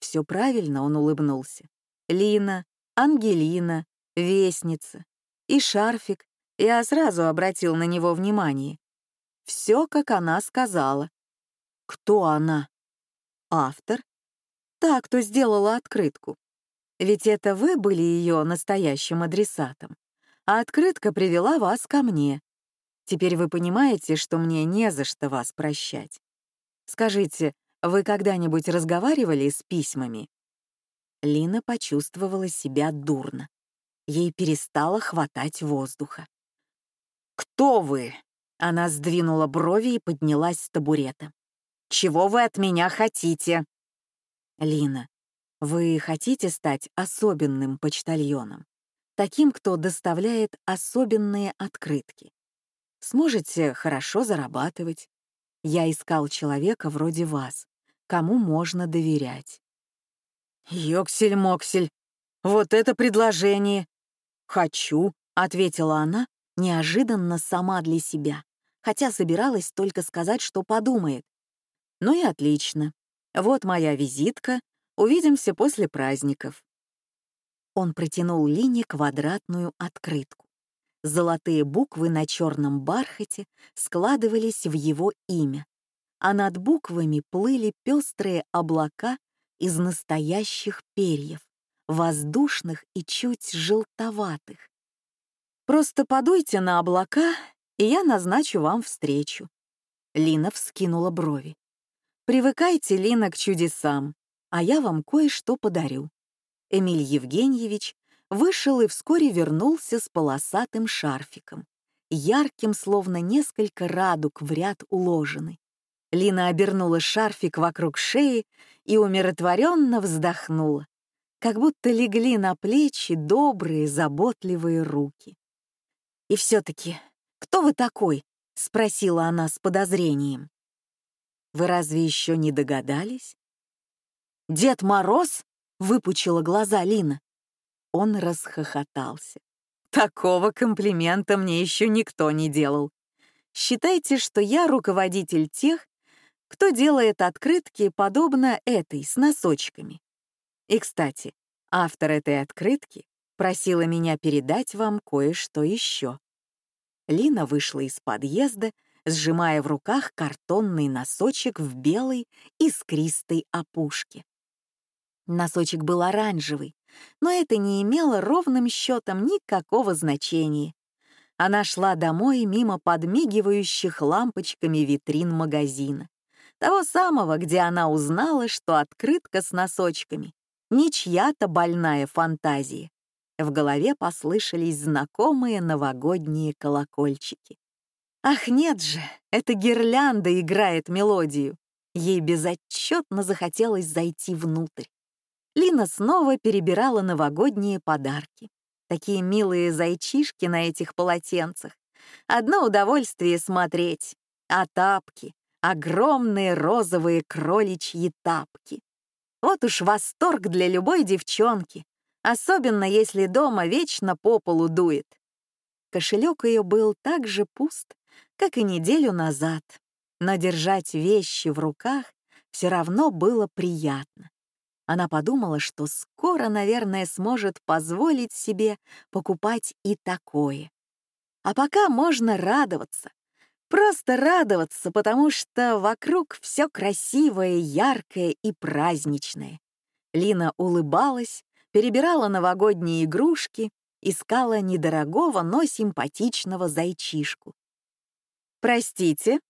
Все правильно, он улыбнулся. Лина, Ангелина, Вестница. И шарфик. Я сразу обратил на него внимание. Все, как она сказала. Кто она? Автор? Та, кто сделала открытку. Ведь это вы были ее настоящим адресатом а открытка привела вас ко мне. Теперь вы понимаете, что мне не за что вас прощать. Скажите, вы когда-нибудь разговаривали с письмами?» Лина почувствовала себя дурно. Ей перестало хватать воздуха. «Кто вы?» Она сдвинула брови и поднялась с табурета. «Чего вы от меня хотите?» «Лина, вы хотите стать особенным почтальоном? таким, кто доставляет особенные открытки. Сможете хорошо зарабатывать. Я искал человека вроде вас, кому можно доверять. «Йоксель-моксель, вот это предложение!» «Хочу», — ответила она, неожиданно сама для себя, хотя собиралась только сказать, что подумает. «Ну и отлично. Вот моя визитка. Увидимся после праздников. Он протянул Лине квадратную открытку. Золотые буквы на черном бархате складывались в его имя, а над буквами плыли пестрые облака из настоящих перьев, воздушных и чуть желтоватых. «Просто подуйте на облака, и я назначу вам встречу». Лина вскинула брови. «Привыкайте, Лина, к чудесам, а я вам кое-что подарю». Эмиль Евгеньевич вышел и вскоре вернулся с полосатым шарфиком, ярким, словно несколько радуг в ряд уложены. Лина обернула шарфик вокруг шеи и умиротворенно вздохнула, как будто легли на плечи добрые, заботливые руки. «И все-таки, кто вы такой?» — спросила она с подозрением. «Вы разве еще не догадались?» «Дед Мороз?» — выпучила глаза Лина. Он расхохотался. «Такого комплимента мне еще никто не делал. Считайте, что я руководитель тех, кто делает открытки подобно этой, с носочками. И, кстати, автор этой открытки просила меня передать вам кое-что еще». Лина вышла из подъезда, сжимая в руках картонный носочек в белой искристой опушке. Носочек был оранжевый, но это не имело ровным счетом никакого значения. Она шла домой мимо подмигивающих лампочками витрин магазина, Того самого, где она узнала, что открытка с носочками — не чья-то больная фантазия. В голове послышались знакомые новогодние колокольчики. Ах, нет же, эта гирлянда играет мелодию. Ей безотчетно захотелось зайти внутрь. Лина снова перебирала новогодние подарки. Такие милые зайчишки на этих полотенцах. Одно удовольствие смотреть. А тапки, огромные розовые кроличьи тапки. Вот уж восторг для любой девчонки, особенно если дома вечно по полу дует. Кошелек ее был так же пуст, как и неделю назад, но держать вещи в руках все равно было приятно. Она подумала, что скоро, наверное, сможет позволить себе покупать и такое. А пока можно радоваться. Просто радоваться, потому что вокруг все красивое, яркое и праздничное. Лина улыбалась, перебирала новогодние игрушки, искала недорогого, но симпатичного зайчишку. «Простите,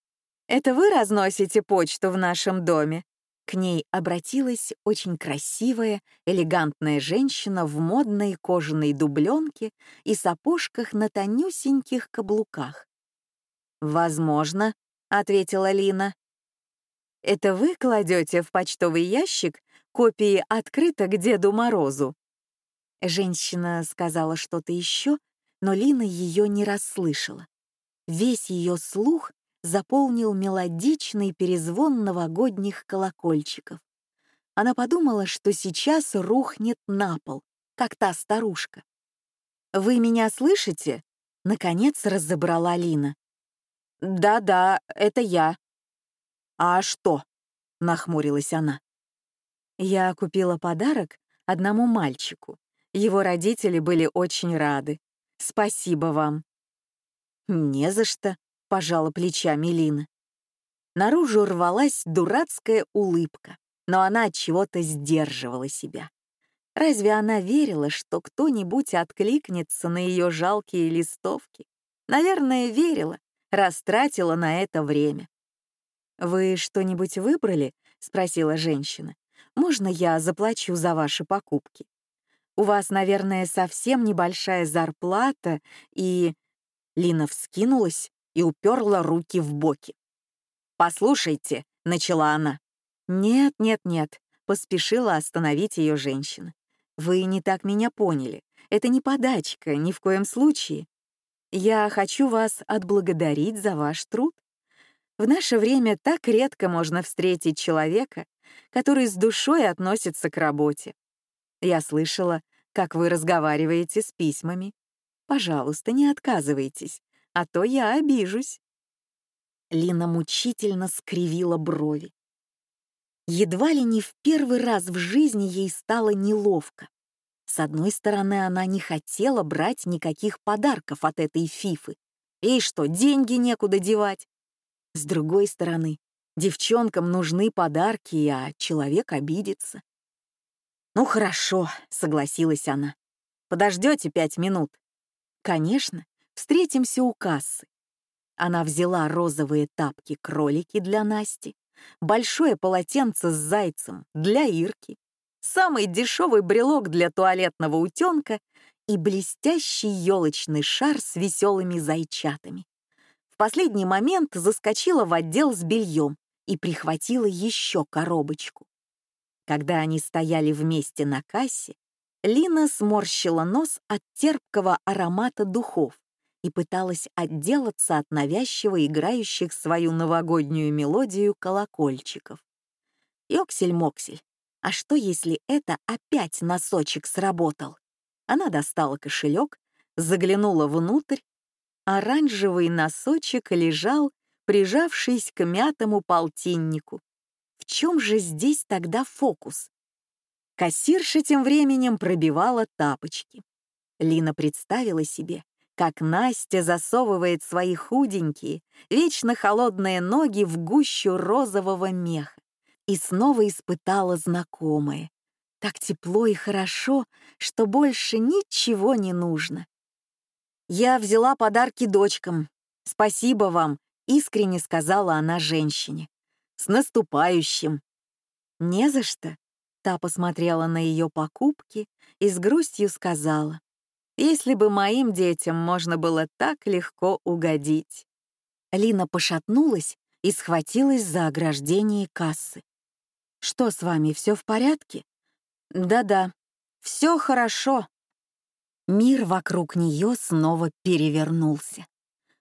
это вы разносите почту в нашем доме?» К ней обратилась очень красивая, элегантная женщина в модной кожаной дубленке и сапожках на тонюсеньких каблуках. «Возможно», — ответила Лина. «Это вы кладете в почтовый ящик копии открыток Деду Морозу?» Женщина сказала что-то еще, но Лина ее не расслышала. Весь ее слух заполнил мелодичный перезвон новогодних колокольчиков. Она подумала, что сейчас рухнет на пол, как та старушка. «Вы меня слышите?» — наконец разобрала Лина. «Да-да, это я». «А что?» — нахмурилась она. «Я купила подарок одному мальчику. Его родители были очень рады. Спасибо вам». «Не за что», — пожала плечами Лина. Наружу рвалась дурацкая улыбка, но она от чего-то сдерживала себя. Разве она верила, что кто-нибудь откликнется на ее жалкие листовки? Наверное, верила, растратила на это время. «Вы что-нибудь выбрали?» — спросила женщина. «Можно я заплачу за ваши покупки? У вас, наверное, совсем небольшая зарплата, и...» Лина вскинулась, и уперла руки в боки. «Послушайте», — начала она. «Нет, нет, нет», — поспешила остановить ее женщина. «Вы не так меня поняли. Это не подачка, ни в коем случае. Я хочу вас отблагодарить за ваш труд. В наше время так редко можно встретить человека, который с душой относится к работе. Я слышала, как вы разговариваете с письмами. Пожалуйста, не отказывайтесь а то я обижусь». Лина мучительно скривила брови. Едва ли не в первый раз в жизни ей стало неловко. С одной стороны, она не хотела брать никаких подарков от этой фифы. Ей что, деньги некуда девать? С другой стороны, девчонкам нужны подарки, а человек обидится. «Ну хорошо», — согласилась она. «Подождете пять минут?» «Конечно. Встретимся у кассы. Она взяла розовые тапки-кролики для Насти, большое полотенце с зайцем для Ирки, самый дешевый брелок для туалетного утенка и блестящий елочный шар с веселыми зайчатами. В последний момент заскочила в отдел с бельем и прихватила еще коробочку. Когда они стояли вместе на кассе, Лина сморщила нос от терпкого аромата духов, и пыталась отделаться от навязчиво играющих свою новогоднюю мелодию колокольчиков. Йоксель-моксель, а что, если это опять носочек сработал? Она достала кошелек, заглянула внутрь. Оранжевый носочек лежал, прижавшись к мятому полтиннику. В чем же здесь тогда фокус? Кассирша тем временем пробивала тапочки. Лина представила себе, как Настя засовывает свои худенькие, вечно холодные ноги в гущу розового меха и снова испытала знакомое. Так тепло и хорошо, что больше ничего не нужно. «Я взяла подарки дочкам. Спасибо вам», — искренне сказала она женщине. С наступающим!» «Не за что!» Та посмотрела на ее покупки и с грустью сказала. «Если бы моим детям можно было так легко угодить». Лина пошатнулась и схватилась за ограждение кассы. «Что с вами, все в порядке?» «Да-да, все хорошо». Мир вокруг нее снова перевернулся.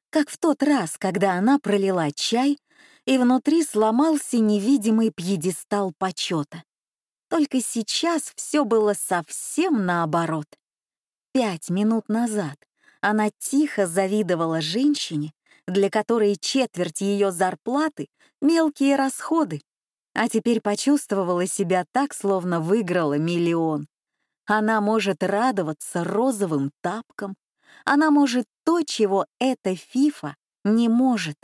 Как в тот раз, когда она пролила чай, и внутри сломался невидимый пьедестал почета. Только сейчас все было совсем наоборот. Пять минут назад она тихо завидовала женщине, для которой четверть ее зарплаты — мелкие расходы, а теперь почувствовала себя так, словно выиграла миллион. Она может радоваться розовым тапкам, она может то, чего эта фифа не может.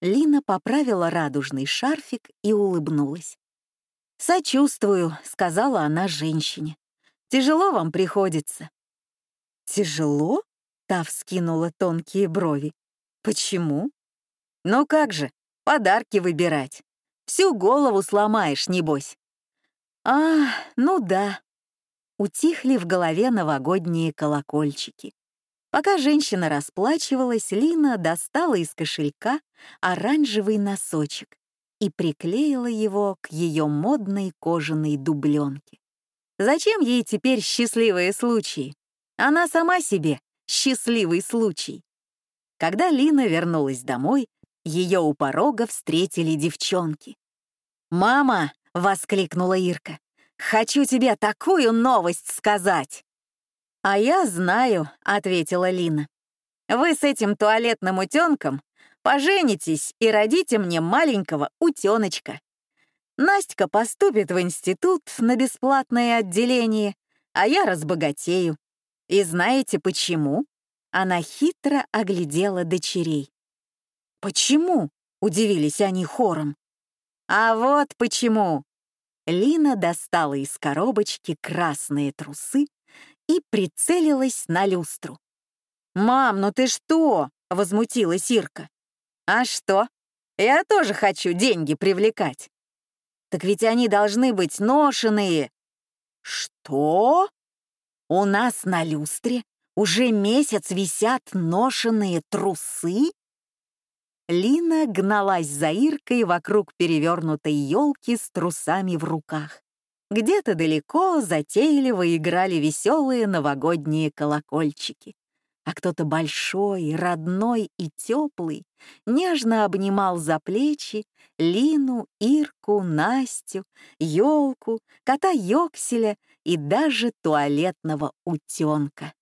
Лина поправила радужный шарфик и улыбнулась. «Сочувствую», — сказала она женщине. «Тяжело вам приходится». «Тяжело?» — та вскинула тонкие брови. «Почему?» «Ну как же, подарки выбирать. Всю голову сломаешь, небось». «А, ну да». Утихли в голове новогодние колокольчики. Пока женщина расплачивалась, Лина достала из кошелька оранжевый носочек и приклеила его к ее модной кожаной дубленке. Зачем ей теперь счастливые случаи? Она сама себе счастливый случай. Когда Лина вернулась домой, ее у порога встретили девчонки. «Мама!» — воскликнула Ирка. «Хочу тебе такую новость сказать!» «А я знаю», — ответила Лина. «Вы с этим туалетным утенком поженитесь и родите мне маленького утеночка. Настя поступит в институт на бесплатное отделение, а я разбогатею. И знаете почему?» Она хитро оглядела дочерей. «Почему?» — удивились они хором. «А вот почему!» Лина достала из коробочки красные трусы и прицелилась на люстру. «Мам, ну ты что?» — возмутилась Ирка. «А что? Я тоже хочу деньги привлекать». «Так ведь они должны быть ношеные». «Что? У нас на люстре уже месяц висят ношеные трусы?» Лина гналась за Иркой вокруг перевернутой елки с трусами в руках. Где-то далеко затейливо играли веселые новогодние колокольчики. А кто-то большой, родной и теплый нежно обнимал за плечи Лину, Ирку, Настю, елку, кота Йокселя и даже туалетного утенка.